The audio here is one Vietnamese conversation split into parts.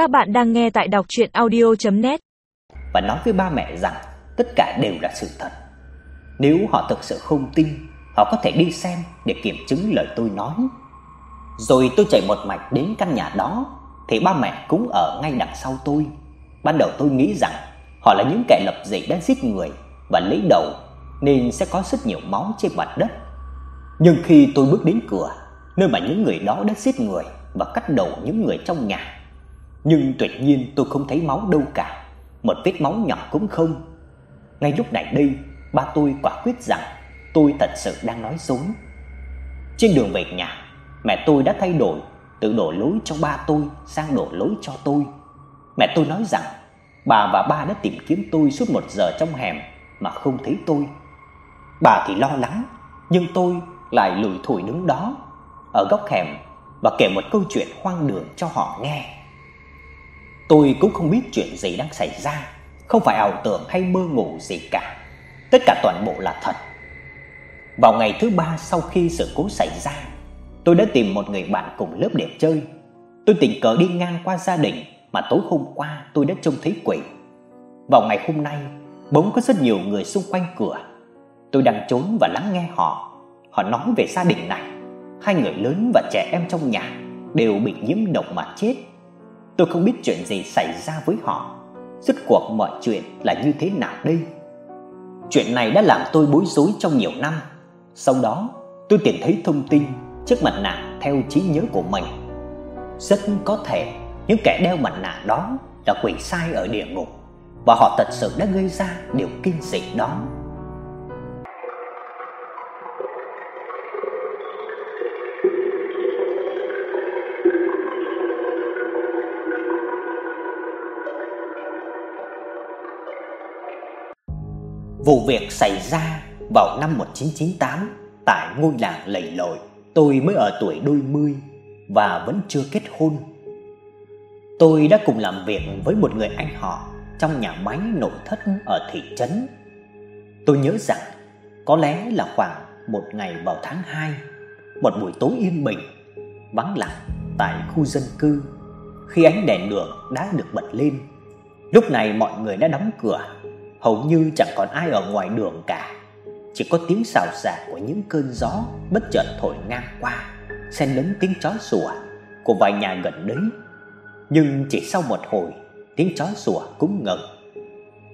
Các bạn đang nghe tại đọc audio net Và nói với ba mẹ rằng tất cả đều là sự thật. Nếu họ thực sự không tin, họ có thể đi xem để kiểm chứng lời tôi nói. Rồi tôi chạy một mạch đến căn nhà đó thì ba mẹ cũng ở ngay đằng sau tôi. Ban đầu tôi nghĩ rằng họ là những kẻ lập dị đã giết người và lấy đầu nên sẽ có rất nhiều máu trên mặt đất. Nhưng khi tôi bước đến cửa, nơi mà những người đó đã giết người và cắt đầu những người trong nhà, nhưng tuyệt nhiên tôi không thấy máu đâu cả, một vết máu nhỏ cũng không. Ngay lúc này đây, ba tôi quả quyết rằng tôi thật sự đang nói dối. Trên đường về nhà, mẹ tôi đã thay đổi từ đổ lỗi cho ba tôi sang đổ lỗi cho tôi. Mẹ tôi nói rằng bà và ba đã tìm kiếm tôi suốt một giờ trong hẻm mà không thấy tôi. Bà thì lo lắng, nhưng tôi lại lủi thủi đứng đó ở góc hẻm và kể một câu chuyện hoang đường cho họ nghe. Tôi cũng không biết chuyện gì đang xảy ra, không phải ảo tưởng hay mơ ngủ gì cả. Tất cả toàn bộ là thật. Vào ngày thứ ba sau khi sự cố xảy ra, tôi đã tìm một người bạn cùng lớp để chơi. Tôi tình cờ đi ngang qua gia đình mà tối hôm qua tôi đã trông thấy quỷ. Vào ngày hôm nay, bỗng có rất nhiều người xung quanh cửa. Tôi đang trốn và lắng nghe họ. Họ nói về gia đình này, hai người lớn và trẻ em trong nhà đều bị nhiễm độc mà chết. Tôi không biết chuyện gì xảy ra với họ. Rốt cuộc mọi chuyện là như thế nào đây? Chuyện này đã làm tôi bối rối trong nhiều năm. Sau đó, tôi tìm thấy thông tin chiếc mặt nạ theo trí nhớ của mình. Rất có thể những kẻ đeo mặt nạ đó là quỷ sai ở địa ngục và họ thật sự đã gây ra điều kinh dị đó. Vụ việc xảy ra vào năm 1998 tại ngôi làng lầy lội. Tôi mới ở tuổi đôi mươi và vẫn chưa kết hôn. Tôi đã cùng làm việc với một người anh họ trong nhà máy nội thất ở thị trấn. Tôi nhớ rằng có lẽ là khoảng một ngày vào tháng 2, một buổi tối yên bình, vắng lặng tại khu dân cư, khi ánh đèn đường đã được bật lên. Lúc này mọi người đã đóng cửa hầu như chẳng còn ai ở ngoài đường cả. Chỉ có tiếng xào xạc của những cơn gió bất chợt thổi ngang qua, xen lẫn tiếng chó sủa của vài nhà gần đấy. Nhưng chỉ sau một hồi, tiếng chó sủa cũng ngừng.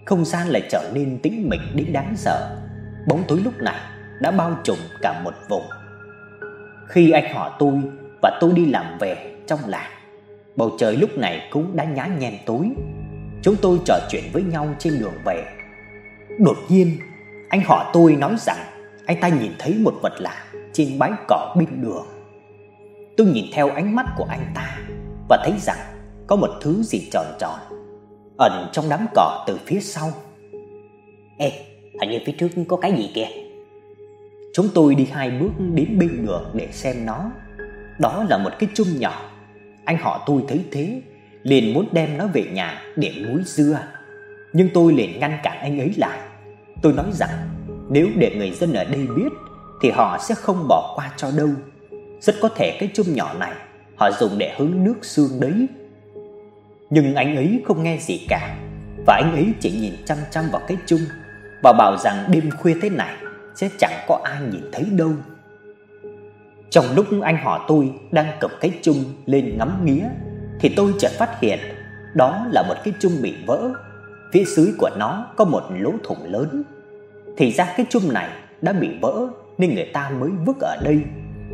Không gian lại trở nên tĩnh mịch đến đáng sợ. Bóng tối lúc này đã bao trùm cả một vùng. Khi anh họ tôi và tôi đi làm về trong làng, bầu trời lúc này cũng đã nhá nhem tối. Chúng tôi trò chuyện với nhau trên đường về Đột nhiên, anh họ tôi nói rằng anh ta nhìn thấy một vật lạ trên bãi cỏ bên đường. Tôi nhìn theo ánh mắt của anh ta và thấy rằng có một thứ gì tròn tròn ẩn trong đám cỏ từ phía sau. Ê, hình như phía trước có cái gì kìa. Chúng tôi đi hai bước đến bên đường để xem nó. Đó là một cái chum nhỏ. Anh họ tôi thấy thế, liền muốn đem nó về nhà để muối dưa. Nhưng tôi liền ngăn cản anh ấy lại. Tôi nói rằng, nếu để người dân ở đây biết, thì họ sẽ không bỏ qua cho đâu. Rất có thể cái chum nhỏ này, họ dùng để hứng nước xương đấy. Nhưng anh ấy không nghe gì cả, và anh ấy chỉ nhìn chăm chăm vào cái chum, và bảo rằng đêm khuya thế này sẽ chẳng có ai nhìn thấy đâu. Trong lúc anh họ tôi đang cầm cái chum lên ngắm nghía thì tôi chợt phát hiện đó là một cái chum bị vỡ phía dưới của nó có một lỗ thủng lớn. Thì ra cái chum này đã bị vỡ nên người ta mới vứt ở đây,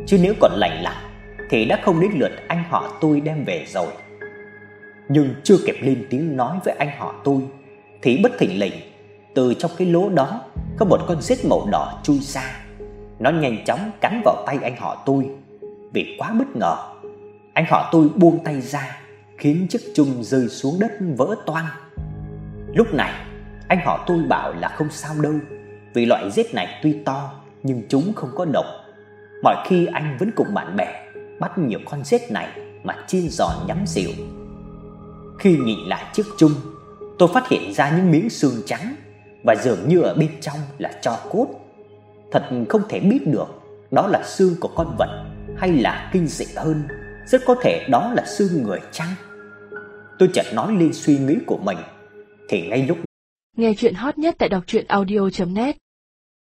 chứ nếu còn lành lặn thì đã không đến lượt anh họ tôi đem về rồi. Nhưng chưa kịp lên tiếng nói với anh họ tôi thì bất thình lình từ trong cái lỗ đó có một con rết màu đỏ chui ra. Nó nhanh chóng cắn vào tay anh họ tôi. Vì quá bất ngờ, anh họ tôi buông tay ra, khiến chiếc chung rơi xuống đất vỡ toang. Lúc này, anh họ tôi bảo là không sao đâu, vì loại rết này tuy to nhưng chúng không có độc. Mọi khi anh vẫn cùng bạn bè bắt nhiều con rết này mà chiên giòn nhắm rượu. Khi nhìn lại chiếc chung, tôi phát hiện ra những miếng xương trắng và dường như ở bên trong là tro cốt. Thật không thể biết được đó là xương của con vật hay là kinh dị hơn, rất có thể đó là xương người chăng tôi chợt nói lên suy nghĩ của mình. Thì ngay lúc Nghe chuyện hot nhất tại đọc truyện audio net.